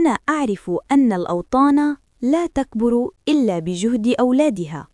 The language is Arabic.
أنا أعرف أن الأوطان لا تكبر إلا بجهد أولادها.